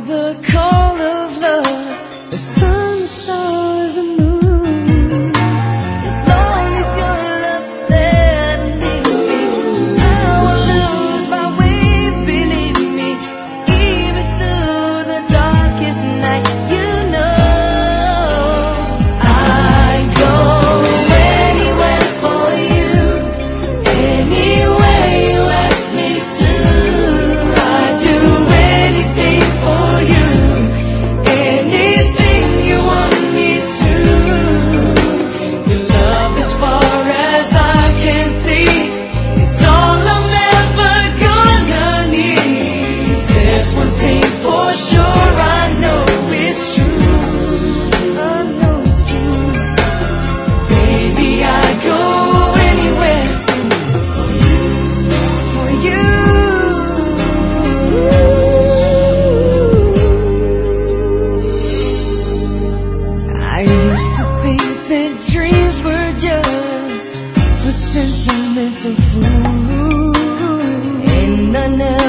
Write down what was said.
the call sentimental fools, and I never